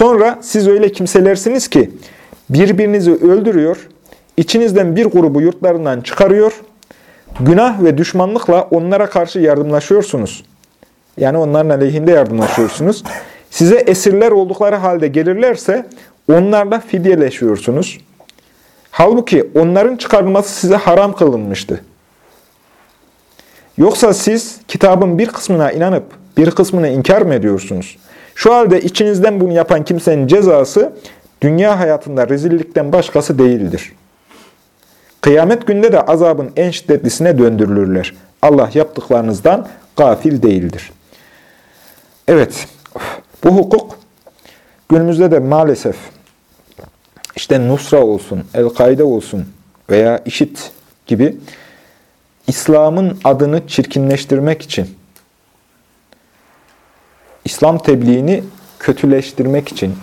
Sonra siz öyle kimselersiniz ki birbirinizi öldürüyor, içinizden bir grubu yurtlarından çıkarıyor, günah ve düşmanlıkla onlara karşı yardımlaşıyorsunuz. Yani onların aleyhinde yardımlaşıyorsunuz. Size esirler oldukları halde gelirlerse onlarla fidyeleşiyorsunuz. Halbuki onların çıkarılması size haram kılınmıştı. Yoksa siz kitabın bir kısmına inanıp bir kısmını inkar mı ediyorsunuz? Şu halde içinizden bunu yapan kimsenin cezası dünya hayatında rezillikten başkası değildir. Kıyamet günde de azabın en şiddetlisine döndürülürler. Allah yaptıklarınızdan gafil değildir. Evet, bu hukuk günümüzde de maalesef işte Nusra olsun, El-Kaide olsun veya IŞİD gibi İslam'ın adını çirkinleştirmek için, İslam tebliğini kötüleştirmek için,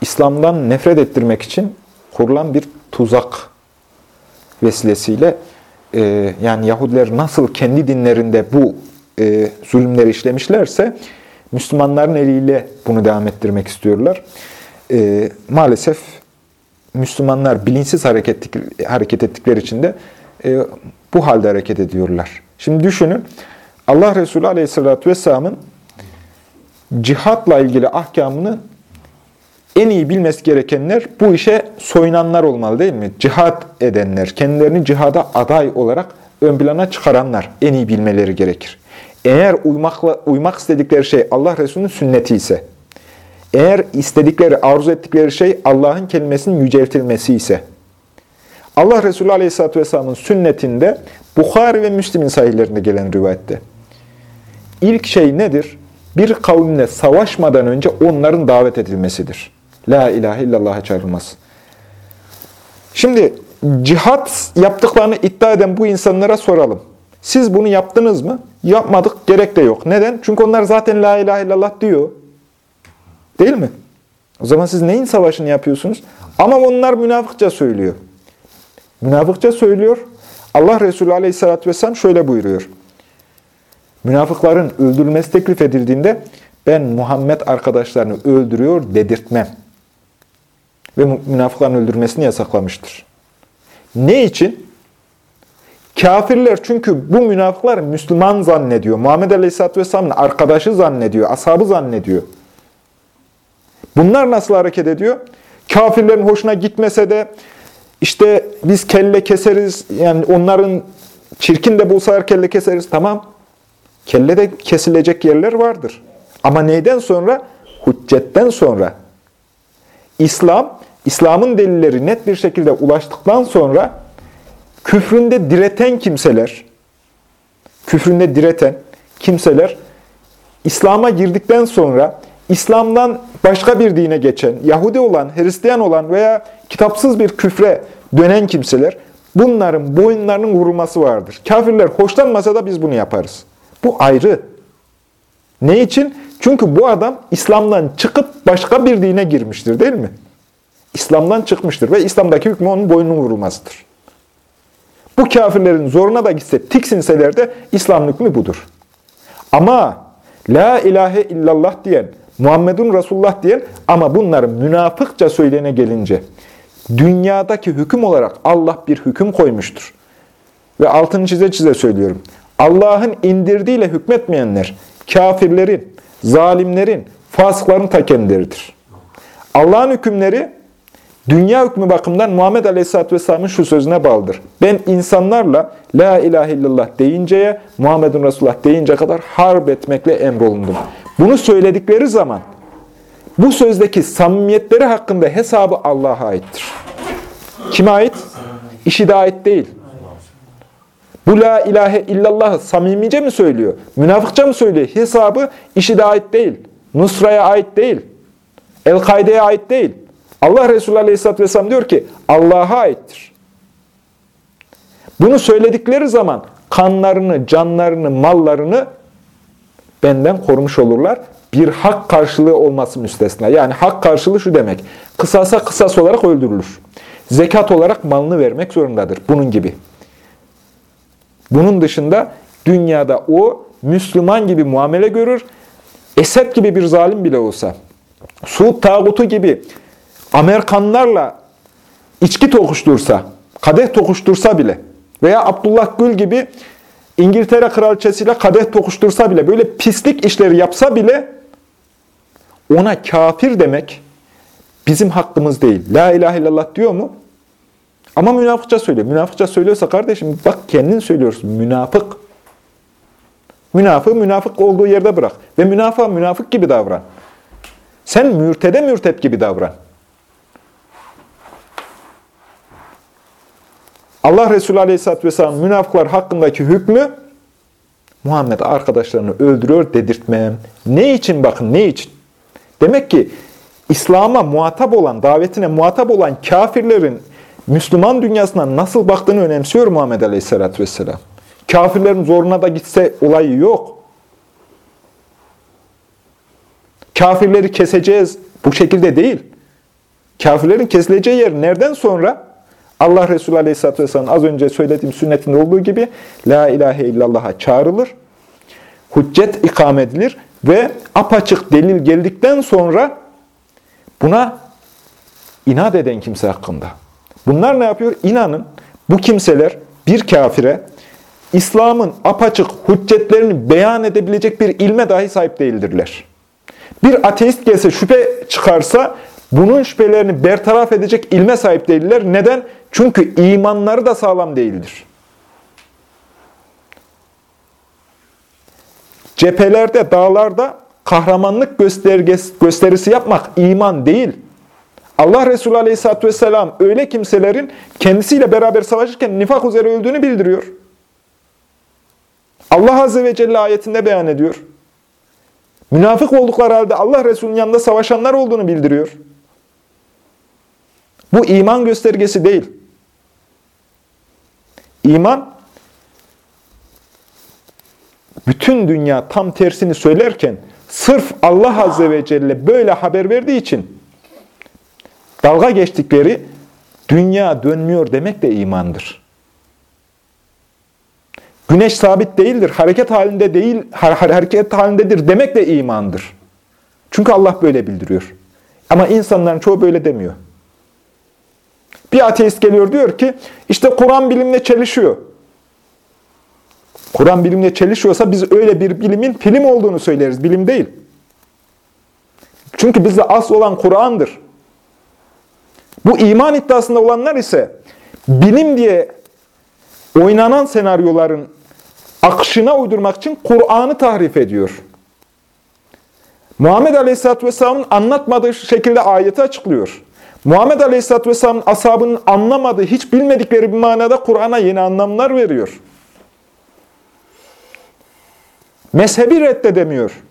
İslam'dan nefret ettirmek için kurulan bir tuzak vesilesiyle e, yani Yahudiler nasıl kendi dinlerinde bu e, zulümleri işlemişlerse Müslümanların eliyle bunu devam ettirmek istiyorlar. E, maalesef Müslümanlar bilinçsiz hareket, hareket ettikleri için de e, bu halde hareket ediyorlar. Şimdi düşünün, Allah Resulü Aleyhisselatü Vesselam'ın cihatla ilgili ahkamını en iyi bilmesi gerekenler bu işe soyunanlar olmalı değil mi? Cihat edenler, kendilerini cihada aday olarak ön plana çıkaranlar en iyi bilmeleri gerekir. Eğer uymakla, uymak istedikleri şey Allah Resulü'nün sünneti ise, eğer istedikleri, arzu ettikleri şey Allah'ın kelimesinin yüceltilmesi ise, Allah Resulü Aleyhisselatü Vesselam'ın sünnetinde Bukhari ve Müslim'in sahihlerinde gelen rivayette. İlk şey nedir? Bir kavimle savaşmadan önce onların davet edilmesidir. La ilahe illallah'a çağrılması. Şimdi cihat yaptıklarını iddia eden bu insanlara soralım. Siz bunu yaptınız mı? Yapmadık, gerek de yok. Neden? Çünkü onlar zaten la ilahe illallah diyor. Değil mi? O zaman siz neyin savaşını yapıyorsunuz? Ama onlar münafıkça söylüyor. Münafıkça söylüyor. Allah Resulü Aleyhisselatü Vesselam şöyle buyuruyor. Münafıkların öldürülmesi teklif edildiğinde ben Muhammed arkadaşlarını öldürüyor dedirtmem. Ve münafıkların öldürmesini yasaklamıştır. Ne için? Kafirler çünkü bu münafıklar Müslüman zannediyor. Muhammed Aleyhisselatü Vesselam'ın arkadaşı zannediyor, ashabı zannediyor. Bunlar nasıl hareket ediyor? Kafirlerin hoşuna gitmese de işte biz kelle keseriz, yani onların çirkin de bulsalar kelle keseriz. Tamam, kelle de kesilecek yerler vardır. Ama neyden sonra? Hüccetten sonra. İslam, İslam'ın delilleri net bir şekilde ulaştıktan sonra küfründe direten kimseler, küfründe direten kimseler, İslam'a girdikten sonra İslam'dan başka bir dine geçen, Yahudi olan, Hristiyan olan veya kitapsız bir küfre dönen kimseler, bunların boyunlarının vurulması vardır. Kafirler hoşlanmasa da biz bunu yaparız. Bu ayrı. Ne için? Çünkü bu adam İslam'dan çıkıp başka bir dine girmiştir değil mi? İslam'dan çıkmıştır ve İslam'daki hükmü onun boynunun vurulmasıdır. Bu kafirlerin zoruna da gitse, tiksinseler de İslam hükmü budur. Ama La ilahe illallah diyen, Muhammedun Resulullah diyen ama bunların münafıkça söyleyene gelince dünyadaki hüküm olarak Allah bir hüküm koymuştur. Ve altını çize çize söylüyorum. Allah'ın indirdiğiyle hükmetmeyenler kafirlerin, zalimlerin, fasıkların ta kendileridir. Allah'ın hükümleri dünya hükmü bakımından Muhammed Aleyhisselatü Vesselam'ın şu sözüne bağlıdır. Ben insanlarla La ilahe illallah deyinceye, Muhammedun Resulullah deyince kadar harp etmekle emrolundum. Bunu söyledikleri zaman bu sözdeki samimiyetleri hakkında hesabı Allah'a aittir. Kime ait? İşi de ait değil. Bu la ilahe illallah samimice mi söylüyor? Münafıkça mı söylüyor? Hesabı işi de ait değil. Nusra'ya ait değil. El-Kaide'ye ait değil. Allah Resulü Aleyhisselatü Vesselam diyor ki Allah'a aittir. Bunu söyledikleri zaman kanlarını, canlarını, mallarını benden korumuş olurlar. Bir hak karşılığı olması müstesna. Yani hak karşılığı şu demek. Kısasa kısas olarak öldürülür. Zekat olarak malını vermek zorundadır. Bunun gibi. Bunun dışında dünyada o Müslüman gibi muamele görür. Esed gibi bir zalim bile olsa, Suud tağutu gibi Amerikanlarla içki tokuştursa, kadeh tokuştursa bile veya Abdullah Gül gibi İngiltere kraliçesiyle kadeh tokuştursa bile, böyle pislik işleri yapsa bile ona kafir demek bizim hakkımız değil. La ilahe illallah diyor mu? Ama münafıkça söylüyor. Münafıkça söylüyorsa kardeşim bak kendin söylüyorsun. Münafık. Münafık münafık olduğu yerde bırak. Ve münafığa münafık gibi davran. Sen mürtede mürtet gibi davran. Allah Resulü Aleyhisselatü Vesselam münafıklar hakkındaki hükmü Muhammed arkadaşlarını öldürüyor dedirtmem. Ne için bakın ne için? Demek ki İslam'a muhatap olan, davetine muhatap olan kafirlerin Müslüman dünyasına nasıl baktığını önemsiyor Muhammed Aleyhisselatü Vesselam. Kafirlerin zoruna da gitse olayı yok. Kafirleri keseceğiz. Bu şekilde değil. Kafirlerin kesileceği yer nereden sonra? Allah Resulü Aleyhisselatü Vesselam az önce söylediğim sünnetinde olduğu gibi La ilahe illallah'a çağrılır. Hüccet ikam edilir ve apaçık delil geldikten sonra buna inat eden kimse hakkında. Bunlar ne yapıyor? İnanın bu kimseler bir kafire İslam'ın apaçık hüccetlerini beyan edebilecek bir ilme dahi sahip değildirler. Bir ateist gelse şüphe çıkarsa bunun şüphelerini bertaraf edecek ilme sahip değiller. Neden? Çünkü imanları da sağlam değildir. Cephelerde, dağlarda kahramanlık gösterisi yapmak iman değil. Allah Resulü Aleyhisselatü Vesselam öyle kimselerin kendisiyle beraber savaşırken nifak üzere öldüğünü bildiriyor. Allah Azze ve Celle ayetinde beyan ediyor. Münafık oldukları halde Allah Resulü'nün yanında savaşanlar olduğunu bildiriyor. Bu iman göstergesi değil. İman, bütün dünya tam tersini söylerken, sırf Allah Azze ve Celle böyle haber verdiği için, dalga geçtikleri, dünya dönmüyor demek de imandır. Güneş sabit değildir, hareket halinde değil, hareket halindedir demek de imandır. Çünkü Allah böyle bildiriyor. Ama insanların çoğu böyle demiyor. Bir ateist geliyor diyor ki, işte Kur'an bilimle çelişiyor. Kur'an bilimle çelişiyorsa biz öyle bir bilimin film olduğunu söyleriz, bilim değil. Çünkü bizde asıl olan Kur'an'dır. Bu iman iddiasında olanlar ise bilim diye oynanan senaryoların akışına uydurmak için Kur'an'ı tahrif ediyor. Muhammed Aleyhisselatü Vesselam'ın anlatmadığı şekilde ayeti açıklıyor. Muhammed Aleyhisselatü Vesselam'ın ashabının anlamadığı, hiç bilmedikleri bir manada Kur'an'a yeni anlamlar veriyor. Mezhebi reddedemiyor.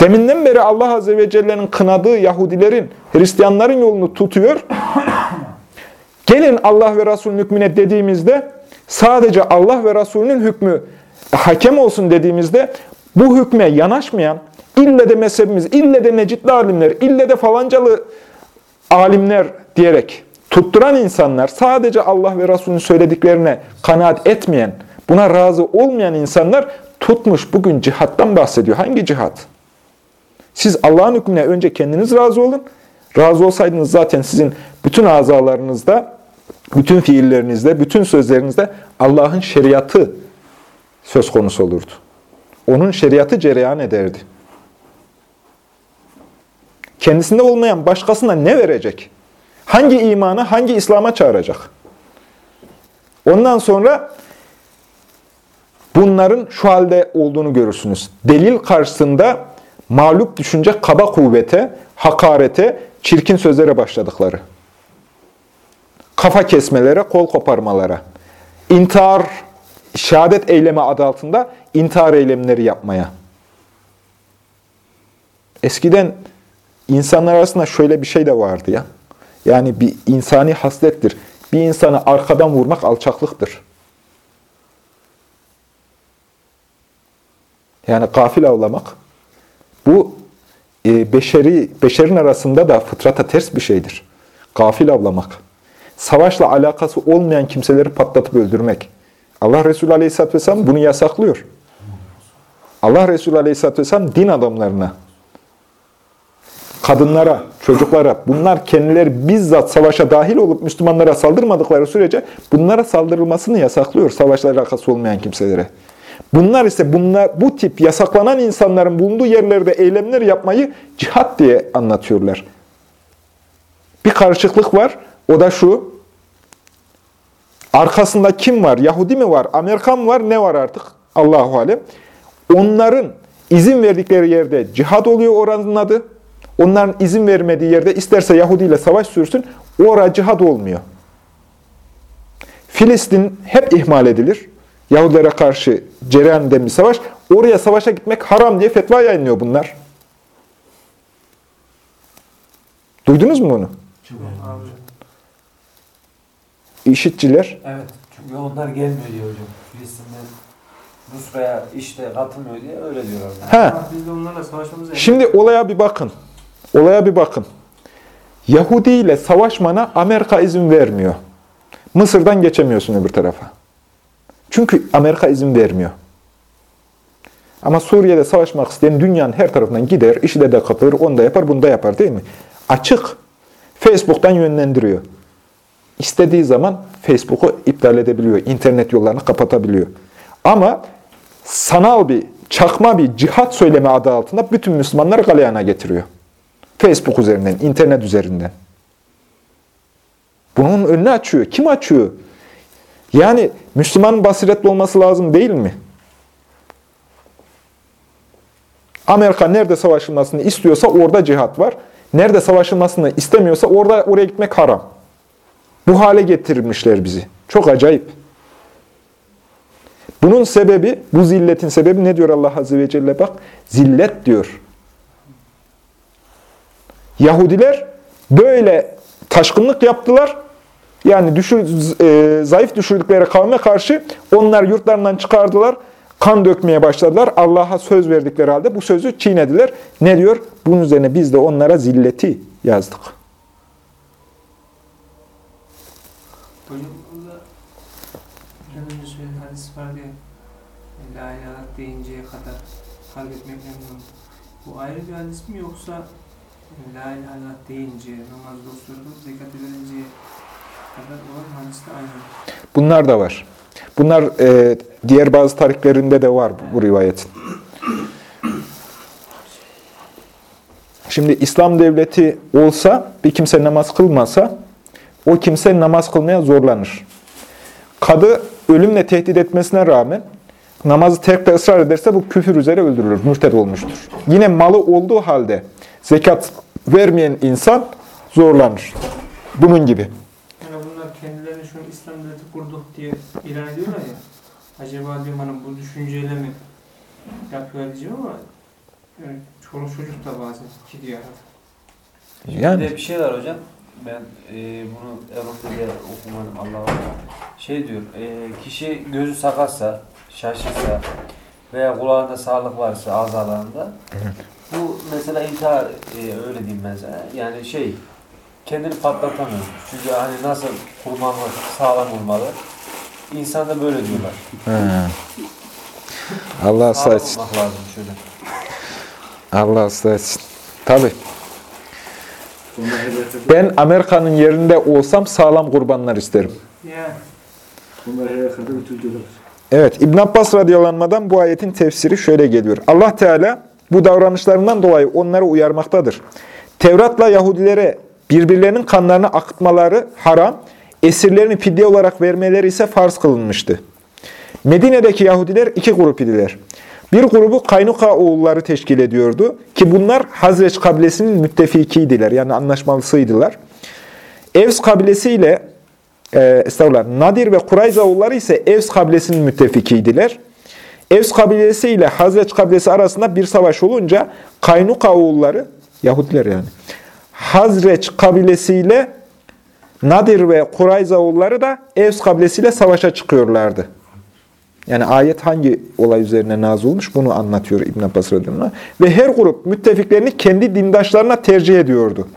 Deminden beri Allah Azze ve Celle'nin kınadığı Yahudilerin, Hristiyanların yolunu tutuyor. Gelin Allah ve Resulünün hükmüne dediğimizde sadece Allah ve Resulünün hükmü hakem olsun dediğimizde bu hükme yanaşmayan, ille de mezhebimiz, ille de necitli alimler, ille de falancalı alimler diyerek tutturan insanlar, sadece Allah ve Resulünün söylediklerine kanaat etmeyen, buna razı olmayan insanlar tutmuş bugün cihattan bahsediyor. Hangi cihat? Siz Allah'ın hükmüne önce kendiniz razı olun. Razı olsaydınız zaten sizin bütün azalarınızda, bütün fiillerinizde, bütün sözlerinizde Allah'ın şeriatı söz konusu olurdu. Onun şeriatı cereyan ederdi. Kendisinde olmayan başkasına ne verecek? Hangi imanı, hangi İslam'a çağıracak? Ondan sonra bunların şu halde olduğunu görürsünüz. Delil karşısında mağlup düşünce kaba kuvvete, hakarete, çirkin sözlere başladıkları. Kafa kesmelere, kol koparmalara. intihar, şehadet eylemi adı altında intihar eylemleri yapmaya. Eskiden insanlar arasında şöyle bir şey de vardı ya. Yani bir insani haslettir. Bir insanı arkadan vurmak alçaklıktır. Yani gafil avlamak. Bu e, beşeri beşerin arasında da fıtrata ters bir şeydir. Gafil avlamak. Savaşla alakası olmayan kimseleri patlatıp öldürmek. Allah Resulü Aleyhisselatü Vesselam bunu yasaklıyor. Allah Resulü Aleyhisselatü Vesselam din adamlarına kadınlara, çocuklara, bunlar kendileri bizzat savaşa dahil olup Müslümanlara saldırmadıkları sürece bunlara saldırılmasını yasaklıyor savaşla alakası olmayan kimselere. Bunlar ise bunlar, bu tip yasaklanan insanların bulunduğu yerlerde eylemler yapmayı cihat diye anlatıyorlar. Bir karışıklık var. O da şu. Arkasında kim var? Yahudi mi var? Amerikan mı var? Ne var artık? Allahu alem. Onların izin verdikleri yerde cihad oluyor oranın adı. Onların izin vermediği yerde isterse Yahudi ile savaş sürsün, orada cihad olmuyor. Filistin hep ihmal edilir. Yahudilere karşı cereyan eden bir savaş. Oraya savaşa gitmek haram diye fetva yayınlıyor bunlar. Duydunuz mu bunu? Abi. İşitçiler. Evet. Çünkü onlar gelmiyor diyor hocam. Filistin'den Rusya işte katılmıyor diye öyle diyorlar. Ha. Ama Biz de onlarla savaşmamız Şimdi olaya bir bakın. Olaya bir bakın. Yahudi ile savaşmana Amerika izin vermiyor. Mısır'dan geçemiyorsun öbür tarafa. Çünkü Amerika izin vermiyor. Ama Suriye'de savaşmak isteyen dünyanın her tarafından gider, işi de de katılır, onu da yapar, bunu da yapar değil mi? Açık. Facebook'tan yönlendiriyor. İstediği zaman Facebook'u iptal edebiliyor, internet yollarını kapatabiliyor. Ama sanal bir, çakma bir cihat söyleme adı altında bütün Müslümanları galeyana getiriyor. Facebook üzerinden, internet üzerinden. Bunun önünü açıyor. Kim açıyor? Yani Müslümanın basiretli olması lazım değil mi? Amerika nerede savaşılmasını istiyorsa orada cihat var. Nerede savaşılmasını istemiyorsa orada oraya gitmek haram. Bu hale getirmişler bizi. Çok acayip. Bunun sebebi, bu zilletin sebebi ne diyor Allah Azze ve Celle bak? Zillet diyor. Yahudiler böyle taşkınlık yaptılar. Yani düşür, e, zayıf düşürdükleri kavme karşı onlar yurtlarından çıkardılar. Kan dökmeye başladılar. Allah'a söz verdikleri halde bu sözü çiğnediler. Ne diyor? Bunun üzerine biz de onlara zilleti yazdık. İllallah deyinceye kadar kalp etmek memnun. Bu ayrı bir hadis mi yoksa La ilahe deyince, namazda osurdu, zekatı verinceye Bunlar da var. Bunlar e, diğer bazı tariklerinde de var bu rivayetin. Şimdi İslam devleti olsa, bir kimse namaz kılmasa, o kimse namaz kılmaya zorlanır. Kadı ölümle tehdit etmesine rağmen namazı terkte ısrar ederse bu küfür üzere öldürülür, mürted olmuştur. Yine malı olduğu halde zekat vermeyen insan zorlanır. Bunun gibi. Yani bunlar kendilerini şu an İslam devleti kurduk diye ilan ediyorlar ya. Acaba diyorum hani bu düşünceyle mi yapıyorlar diyeceğim ama yani çoluk çocuk da bazen gidiyor arada. Yani. Bir de bir şey var hocam. Ben e, bunu Avrupa'da okumadım Allah'a emanet. Şey diyor, e, kişi gözü sakatsa, şaşırsa veya kulağında sağlık varsa azalarında bu mesela intihar e, öyle diyeyim mesela. Yani şey kendini patlatamıyor. Çünkü hani nasıl kurbanlı, sağlam olmalı. İnsan da böyle diyorlar. Ha. Allah ıslah Sağlam etsin. olmak lazım şöyle. Allah ıslah etsin. Tabii. Ben Amerika'nın yerinde olsam sağlam kurbanlar isterim. Evet, İbn Abbas radıyallahu bu ayetin tefsiri şöyle geliyor. Allah Teala bu davranışlarından dolayı onları uyarmaktadır. Tevrat'la Yahudilere birbirlerinin kanlarını akıtmaları haram, esirlerini fidye olarak vermeleri ise farz kılınmıştı. Medine'deki Yahudiler iki grup idiler. Bir grubu Kaynuka oğulları teşkil ediyordu ki bunlar Hazreç kabilesinin müttefikiydiler yani anlaşmalısıydılar. Evs kabilesiyle e, estağfurullah, Nadir ve Kurayza oğulları ise Evs kabilesinin müttefikiydiler. Evs kabilesi ile Hazreç kabilesi arasında bir savaş olunca Kaynuka oğulları, Yahudiler yani, Hazreç kabilesiyle Nadir ve Kurayza oğulları da Evs kabilesiyle savaşa çıkıyorlardı. Yani ayet hangi olay üzerine olmuş bunu anlatıyor İbn Abbas radıyallahu. Ve her grup müttefiklerini kendi dindaşlarına tercih ediyordu.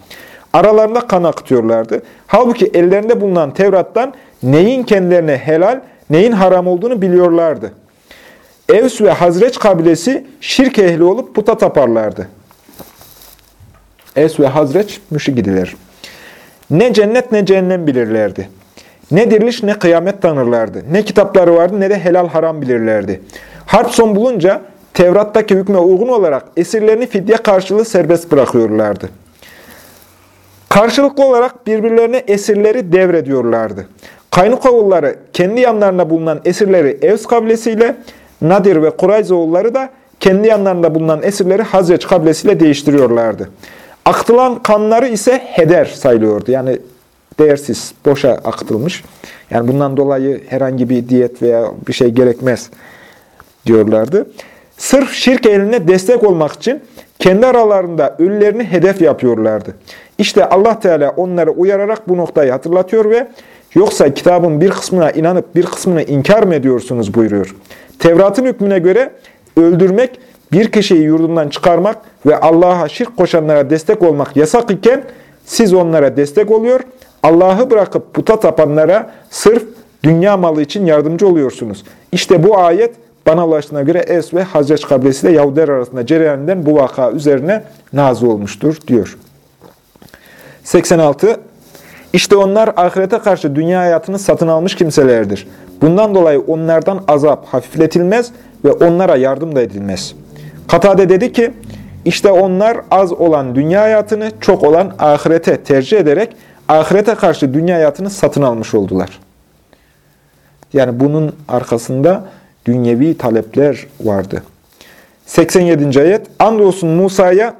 Aralarında kan akıtıyorlardı. Halbuki ellerinde bulunan Tevrat'tan neyin kendilerine helal, neyin haram olduğunu biliyorlardı. Evs ve Hazreç kabilesi şirk ehli olup puta taparlardı. Es ve Hazreç müşrikidiler. Ne cennet ne cehennem bilirlerdi. Ne diriliş ne kıyamet tanırlardı. Ne kitapları vardı ne de helal haram bilirlerdi. Harp son bulunca Tevrat'taki hükme uygun olarak esirlerini fidye karşılığı serbest bırakıyorlardı. Karşılıklı olarak birbirlerine esirleri devrediyorlardı. Kaynukoğulları kendi yanlarında bulunan esirleri Evs kabilesiyle, Nadir ve Kurayza oğulları da kendi yanlarında bulunan esirleri Hazreç kabilesiyle değiştiriyorlardı. Aktılan kanları ise heder sayılıyordu. Yani değersiz, boşa akıtılmış. Yani bundan dolayı herhangi bir diyet veya bir şey gerekmez diyorlardı. Sırf şirk ehline destek olmak için kendi aralarında ölülerini hedef yapıyorlardı. İşte Allah Teala onları uyararak bu noktayı hatırlatıyor ve yoksa kitabın bir kısmına inanıp bir kısmını inkar mı ediyorsunuz buyuruyor. Tevrat'ın hükmüne göre öldürmek, bir kişiyi yurdundan çıkarmak ve Allah'a şirk koşanlara destek olmak yasak iken siz onlara destek oluyor, Allah'ı bırakıp puta tapanlara sırf dünya malı için yardımcı oluyorsunuz. İşte bu ayet bana ulaştığına göre Es ve Hazreç kabilesi ile Yahudiler arasında cereyan bu vaka üzerine nazı olmuştur diyor. 86. İşte onlar ahirete karşı dünya hayatını satın almış kimselerdir. Bundan dolayı onlardan azap hafifletilmez ve onlara yardım da edilmez. Katade dedi ki, işte onlar az olan dünya hayatını çok olan ahirete tercih ederek ahirete karşı dünya hayatını satın almış oldular. Yani bunun arkasında dünyevi talepler vardı. 87. ayet Andolsun Musa'ya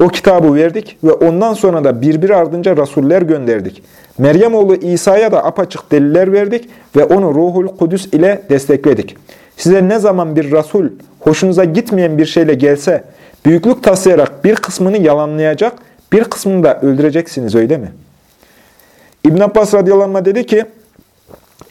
o kitabı verdik ve ondan sonra da birbiri ardınca rasuller gönderdik. Meryem oğlu İsa'ya da apaçık deliller verdik ve onu Ruhul Kudüs ile destekledik. Size ne zaman bir rasul hoşunuza gitmeyen bir şeyle gelse, büyüklük taslayarak bir kısmını yalanlayacak, bir kısmını da öldüreceksiniz öyle mi? İbn Abbas radıyallahu anh dedi ki,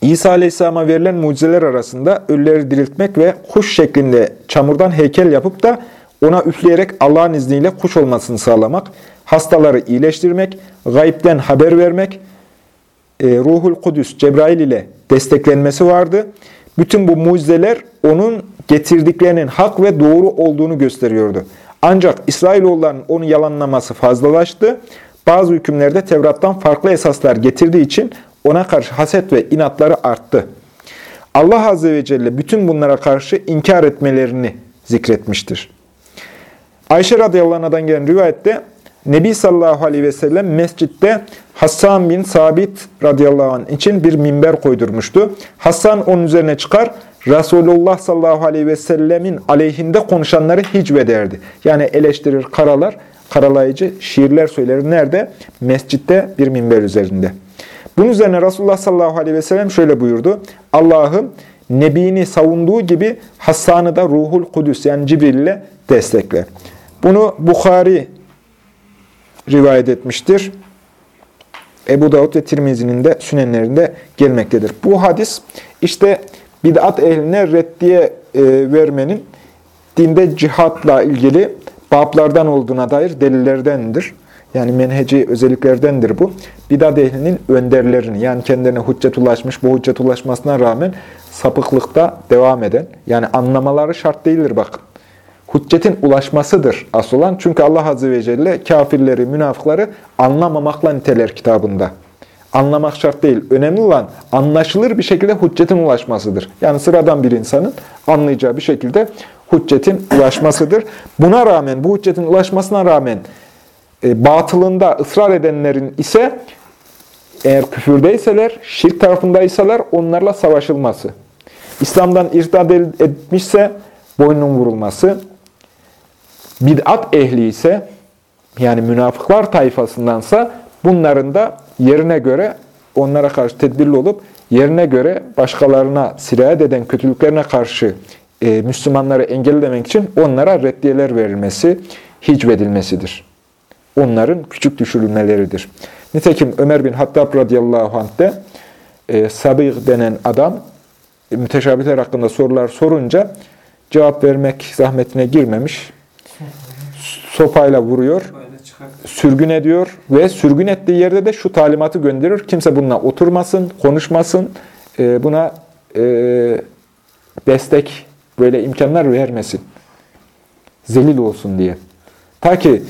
İsa aleyhisselama verilen mucizeler arasında ölüleri diriltmek ve kuş şeklinde çamurdan heykel yapıp da ona üfleyerek Allah'ın izniyle kuş olmasını sağlamak, hastaları iyileştirmek, gayipten haber vermek, e, Ruhul Kudüs, Cebrail ile desteklenmesi vardı. Bütün bu mucizeler onun getirdiklerinin hak ve doğru olduğunu gösteriyordu. Ancak İsrailoğullarının onu yalanlaması fazlalaştı. Bazı hükümlerde Tevrat'tan farklı esaslar getirdiği için ona karşı haset ve inatları arttı. Allah Azze ve Celle bütün bunlara karşı inkar etmelerini zikretmiştir. Ayşe radıyallahu anh'dan gelen rivayette Nebi sallallahu aleyhi ve sellem mescitte Hassan bin Sabit radıyallahu anh için bir minber koydurmuştu. Hassan onun üzerine çıkar, Resulullah sallallahu aleyhi ve sellemin aleyhinde konuşanları hicvederdi. Yani eleştirir, karalar, karalayıcı şiirler söyler. Nerede? Mescitte bir minber üzerinde. Bunun üzerine Resulullah sallallahu aleyhi ve sellem şöyle buyurdu. Allah'ım Nebini savunduğu gibi Hassan'ı da Ruhul Kudüs yani Cibril ile destekle. Bunu Bukhari rivayet etmiştir. Ebu Davud ve Tirmizi'nin de sünenlerinde gelmektedir. Bu hadis işte bid'at ehline reddiye e, vermenin dinde cihatla ilgili bablardan olduğuna dair delillerdendir. Yani menheci özelliklerdendir bu. Bidat ehlinin önderlerini, yani kendilerine hüccet ulaşmış, bu hüccet ulaşmasına rağmen sapıklıkta devam eden, yani anlamaları şart değildir bakın. Hüccetin ulaşmasıdır asıl olan. Çünkü Allah Azze ve Celle kafirleri, münafıkları anlamamakla niteler kitabında. Anlamak şart değil. Önemli olan anlaşılır bir şekilde hüccetin ulaşmasıdır. Yani sıradan bir insanın anlayacağı bir şekilde hüccetin ulaşmasıdır. Buna rağmen, bu hüccetin ulaşmasına rağmen e, batılında ısrar edenlerin ise eğer küfürdeyseler, şirk tarafındaysalar onlarla savaşılması. İslam'dan irtad etmişse boynunun vurulması. Bid'at ehli ise yani münafıklar tayfasındansa bunların da yerine göre onlara karşı tedbirli olup yerine göre başkalarına sirayet eden kötülüklerine karşı e, Müslümanları engellemek için onlara reddiyeler verilmesi, hicvedilmesidir onların küçük düşürülmeleridir. Nitekim Ömer bin Hattab radıyallahu anh de e, Sabih denen adam e, müteşabihler hakkında sorular sorunca cevap vermek zahmetine girmemiş. Sopayla vuruyor, sürgün ediyor ve sürgün ettiği yerde de şu talimatı gönderiyor. Kimse bununla oturmasın, konuşmasın, e, buna e, destek, böyle imkanlar vermesin. Zelil olsun diye. Ta ki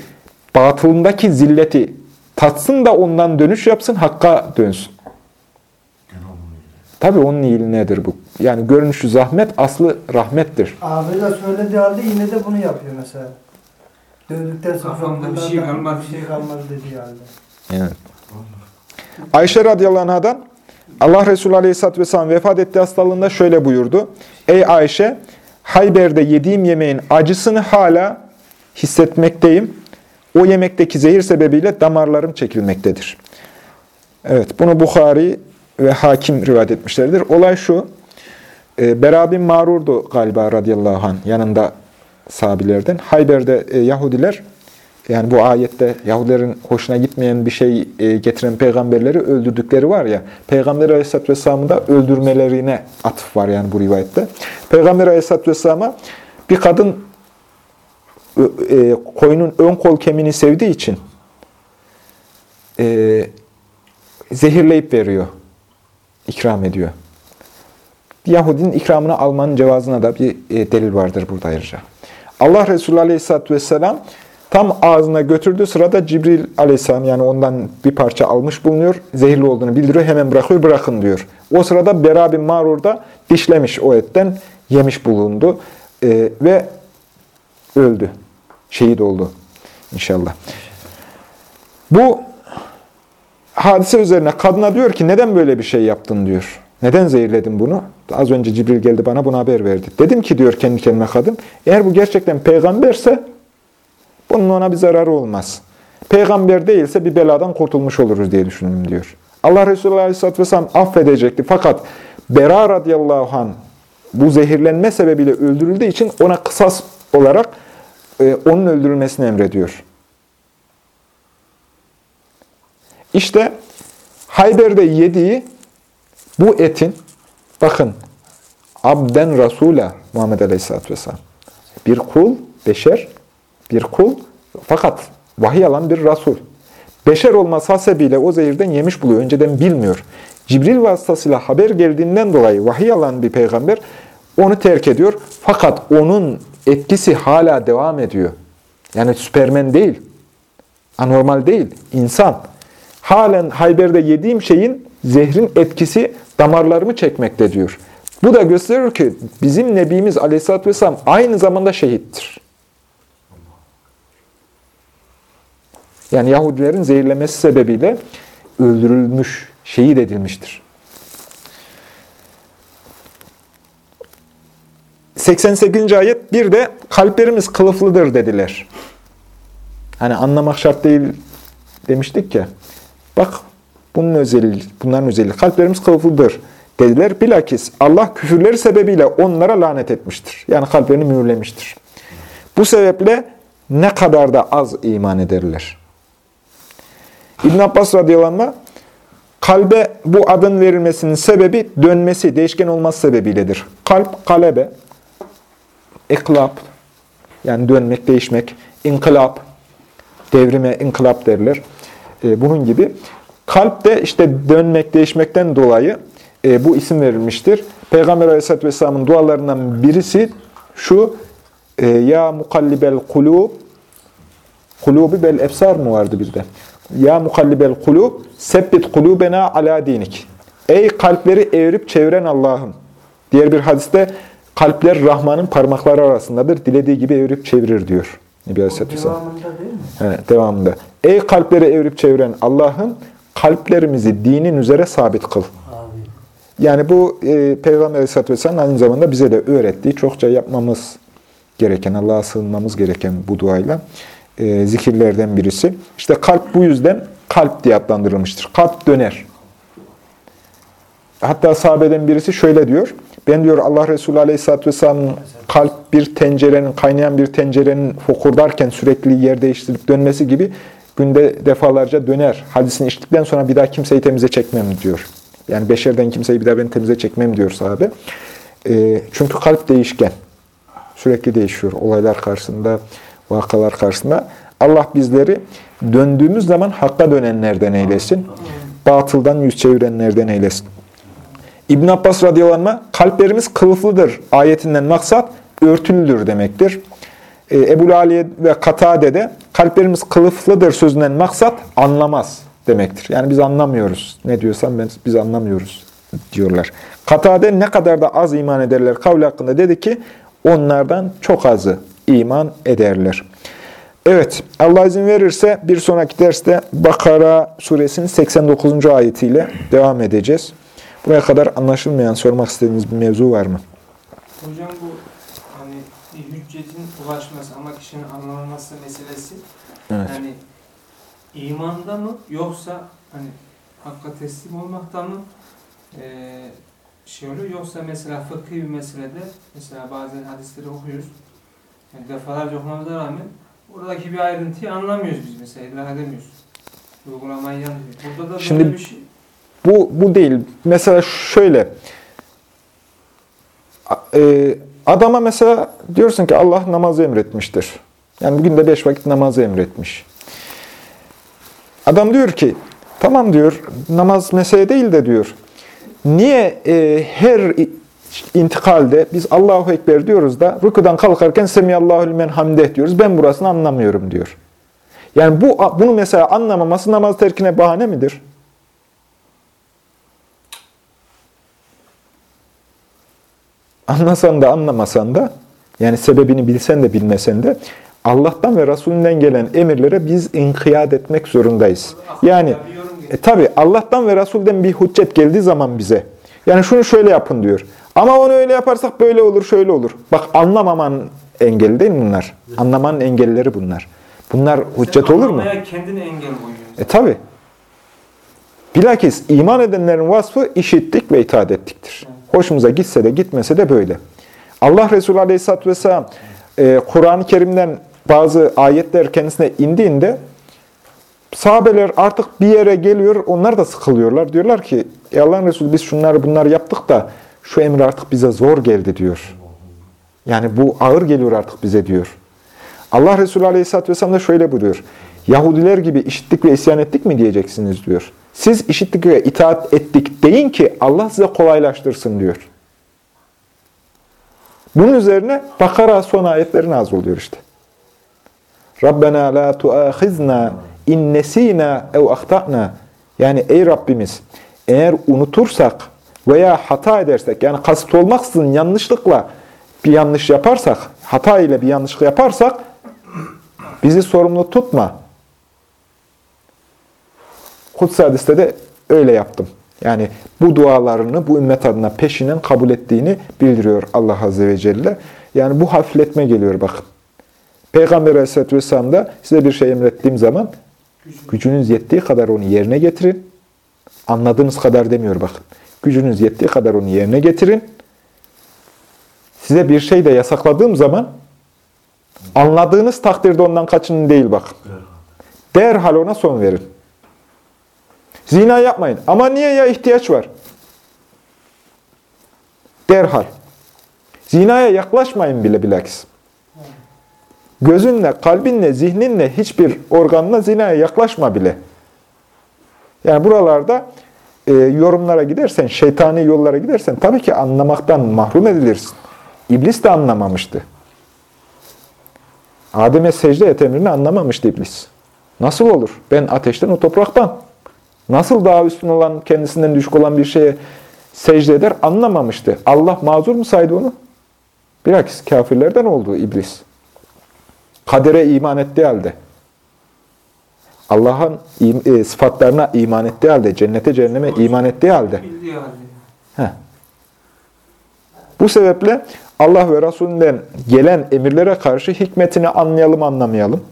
batılındaki zilleti tatsın da ondan dönüş yapsın, hakka dönsün. Tabi onun iyiliğinedir bu. Yani görünüşü zahmet, aslı rahmettir. Abi de söylediği halde yine de bunu yapıyor mesela. Dövdükten sonra Kafamda bir şey kalmadı. Bir şey kalmadı dediği halde. Evet. Ayşe radıyallahu anhadan Allah Resulü aleyhisselatü vesselam vefat ettiği hastalığında şöyle buyurdu. Ey Ayşe, Hayber'de yediğim yemeğin acısını hala hissetmekteyim. O yemekteki zehir sebebiyle damarlarım çekilmektedir. Evet, bunu Bukhari ve Hakim rivayet etmişlerdir. Olay şu, e, Bera bin Marur'du galiba radıyallahu anh yanında sahabilerden. Hayber'de e, Yahudiler, yani bu ayette Yahudilerin hoşuna gitmeyen bir şey e, getiren peygamberleri öldürdükleri var ya, Peygamber Aleyhisselatü Vesselam'ın da öldürmelerine atıf var yani bu rivayette. Peygamber Aleyhisselatü Vesselam'a bir kadın e, koyunun ön kol kemiğini sevdiği için e, zehirleyip veriyor, ikram ediyor. Yahudinin ikramını almanın cevazına da bir e, delil vardır burada ayrıca. Allah Resulü Aleyhisselatü Vesselam tam ağzına götürdüğü sırada Cibril Aleyhisselam yani ondan bir parça almış bulunuyor. Zehirli olduğunu bildiriyor. Hemen bırakıyor. Bırakın diyor. O sırada Bera bin Marur da dişlemiş o etten. Yemiş bulundu. E, ve öldü. Şehit oldu. İnşallah. Bu hadise üzerine kadına diyor ki neden böyle bir şey yaptın diyor. Neden zehirledin bunu? Az önce Cibril geldi bana bunu haber verdi. Dedim ki diyor kendi kendime kadın, eğer bu gerçekten peygamberse bunun ona bir zararı olmaz. Peygamber değilse bir beladan kurtulmuş oluruz diye düşündüm diyor. Allah Resulü Aleyhisselatü Vesselam affedecekti. Fakat Bera radıyallahu anh bu zehirlenme sebebiyle öldürüldüğü için ona kısas olarak e, onun öldürülmesini emrediyor. İşte Hayber'de yediği bu etin, bakın, abden rasula Muhammed Aleyhisselatü Vesselam. Bir kul, beşer, bir kul fakat vahiy alan bir rasul. Beşer olması hasebiyle o zehirden yemiş buluyor. Önceden bilmiyor. Cibril vasıtasıyla haber geldiğinden dolayı vahiy alan bir peygamber onu terk ediyor. Fakat onun etkisi hala devam ediyor. Yani süpermen değil. Anormal değil. insan. Halen Hayber'de yediğim şeyin zehrin etkisi damarlarımı çekmekte diyor. Bu da gösterir ki bizim Nebimiz Aleyhisselatü Vesselam aynı zamanda şehittir. Yani Yahudilerin zehirlemesi sebebiyle öldürülmüş, şehit edilmiştir. 88. ayet bir de kalplerimiz kılıflıdır dediler. Hani anlamak şart değil demiştik ya. Bak bunun özelliği, bunların özelliği. Kalplerimiz kılıflıdır dediler. Bilakis Allah küfürleri sebebiyle onlara lanet etmiştir. Yani kalplerini mühürlemiştir. Bu sebeple ne kadar da az iman ederler. İbn Abbas radıyallahu kalbe bu adın verilmesinin sebebi dönmesi, değişken olması sebebiyledir. Kalp, kalebe, iklap, yani dönmek, değişmek, inkılap, devrime inkılap derler. E, bunun gibi. Kalp de işte dönmek, değişmekten dolayı e, bu isim verilmiştir. Peygamber Aleyhisselatü Vesselam'ın dualarından birisi şu, e, Ya mukallibel kulub, kulubi bel efsar mı vardı bir de? Ya mukallibel kulub, sebbit kulubena ala dinik. Ey kalpleri evirip çeviren Allah'ım. Diğer bir hadiste kalpler Rahman'ın parmakları arasındadır. Dilediği gibi evirip çevirir diyor. Nebi Aleyhisselatü Vesselam. Devamında değil mi? Evet, devamında. Ey kalpleri evirip çeviren Allah'ım kalplerimizi dinin üzere sabit kıl. Yani bu e, Peygamber Aleyhisselatü Vesselam aynı zamanda bize de öğrettiği, çokça yapmamız gereken, Allah'a sığınmamız gereken bu duayla e, zikirlerden birisi. İşte kalp bu yüzden kalp diye adlandırılmıştır. Kalp döner. Hatta sahabeden birisi şöyle diyor. Ben diyor Allah Resulü Aleyhisselatü Vesselam'ın kalp bir tencerenin, kaynayan bir tencerenin fokurdarken sürekli yer değiştirip dönmesi gibi günde defalarca döner. Hadisini içtikten sonra bir daha kimseyi temize çekmem diyor. Yani beşerden kimseyi bir daha ben temize çekmem diyor sahabe. E, çünkü kalp değişken. Sürekli değişiyor olaylar karşısında, vakalar karşısında. Allah bizleri döndüğümüz zaman hakka dönenlerden eylesin. Batıldan yüz çevirenlerden eylesin. İbn Abbas radıyallahu anh, kalplerimiz kılıflıdır ayetinden maksat örtülüdür demektir. E, Ebu Aliye ve Katade de kalplerimiz kılıflıdır sözünden maksat anlamaz demektir. Yani biz anlamıyoruz. Ne diyorsam ben, biz anlamıyoruz diyorlar. Katade ne kadar da az iman ederler kavli hakkında dedi ki onlardan çok azı iman ederler. Evet, Allah izin verirse bir sonraki derste Bakara suresinin 89. ayetiyle devam edeceğiz. Buraya kadar anlaşılmayan, sormak istediğiniz bir mevzu var mı? Hocam bu hüccetin ulaşması ama kişinin anlamaması meselesi Evet. yani imanda mı yoksa hani hakka teslim olmakta mı eee şey oluyor yoksa mesela fıkhi bir meselede mesela bazen hadisleri okuyoruz yani defalarca okumamıza rağmen oradaki bir ayrıntıyı anlamıyoruz biz mesela idrak edemiyoruz. Uygulamayı yanlış. Burada da Şimdi- bir şey Bu, bu değil. Mesela şöyle. E, adama mesela diyorsun ki Allah namazı emretmiştir. Yani bugün de beş vakit namazı emretmiş. Adam diyor ki, tamam diyor, namaz mesele değil de diyor. Niye e, her intikalde biz Allahu Ekber diyoruz da rükudan kalkarken Semiyallahu limen hamdeh diyoruz. Ben burasını anlamıyorum diyor. Yani bu bunu mesela anlamaması namaz terkine bahane midir? Anlasan da anlamasan da, yani sebebini bilsen de bilmesen de, Allah'tan ve Resulünden gelen emirlere biz inkiyat etmek zorundayız. Yani e, tabi Allah'tan ve Resul'den bir hüccet geldiği zaman bize, yani şunu şöyle yapın diyor. Ama onu öyle yaparsak böyle olur, şöyle olur. Bak anlamaman engeli değil bunlar? Anlamanın engelleri bunlar. Bunlar hüccet olur mu? Kendine engel koyuyorsun. E tabi. Bilakis iman edenlerin vasfı işittik ve itaat ettiktir. Hoşumuza gitse de gitmese de böyle. Allah Resulü Aleyhisselatü Vesselam e, Kur'an-ı Kerim'den bazı ayetler kendisine indiğinde sahabeler artık bir yere geliyor, onlar da sıkılıyorlar. Diyorlar ki, "Ey Allah'ın Resulü biz şunları bunları yaptık da şu emir artık bize zor geldi diyor. Yani bu ağır geliyor artık bize diyor. Allah Resulü Aleyhisselatü Vesselam da şöyle buyuruyor. Yahudiler gibi işittik ve isyan ettik mi diyeceksiniz diyor. Siz işittik ve itaat ettik deyin ki Allah size kolaylaştırsın diyor. Bunun üzerine Bakara son ayetleri nazil oluyor işte. Rabbena la tuahizna in nesina ev ahtana. Yani ey Rabbimiz eğer unutursak veya hata edersek yani kasıt olmaksızın yanlışlıkla bir yanlış yaparsak, hata ile bir yanlışlık yaparsak bizi sorumlu tutma. Kutsi hadiste de öyle yaptım. Yani bu dualarını bu ümmet adına peşinen kabul ettiğini bildiriyor Allah Azze ve Celle. Yani bu hafifletme geliyor bakın. Peygamber Aleyhisselatü Vesselam da size bir şey emrettiğim zaman gücünüz yettiği kadar onu yerine getirin. Anladığınız kadar demiyor bakın. Gücünüz yettiği kadar onu yerine getirin. Size bir şey de yasakladığım zaman anladığınız takdirde ondan kaçının değil bakın. Derhal ona son verin. Zina yapmayın. Ama niye ya ihtiyaç var? Derhal. Zinaya yaklaşmayın bile bilakis. Gözünle, kalbinle, zihninle, hiçbir organla zinaya yaklaşma bile. Yani buralarda e, yorumlara gidersen, şeytani yollara gidersen tabii ki anlamaktan mahrum edilirsin. İblis de anlamamıştı. Adem'e secde et emrini anlamamıştı iblis. Nasıl olur? Ben ateşten, o topraktan. Nasıl daha üstün olan, kendisinden düşük olan bir şeye secde eder anlamamıştı. Allah mazur mu saydı onu? Bilakis kafirlerden oldu iblis. Kadere iman ettiği halde. Allah'ın e, sıfatlarına iman ettiği halde, cennete cehenneme iman ettiği halde. Heh. Bu sebeple Allah ve Resulünden gelen emirlere karşı hikmetini anlayalım anlamayalım.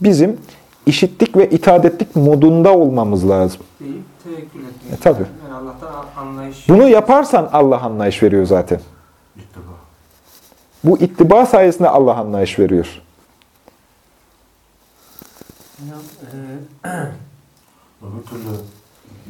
Bizim işittik ve itaat ettik modunda olmamız lazım. deyip tevekkül etmek. E, tabii. Yani Allah'tan anlayış. Bunu yaparsan Allah anlayış veriyor zaten. İttiba. Bu ittiba sayesinde Allah anlayış veriyor. Hocam, e, Öbür türlü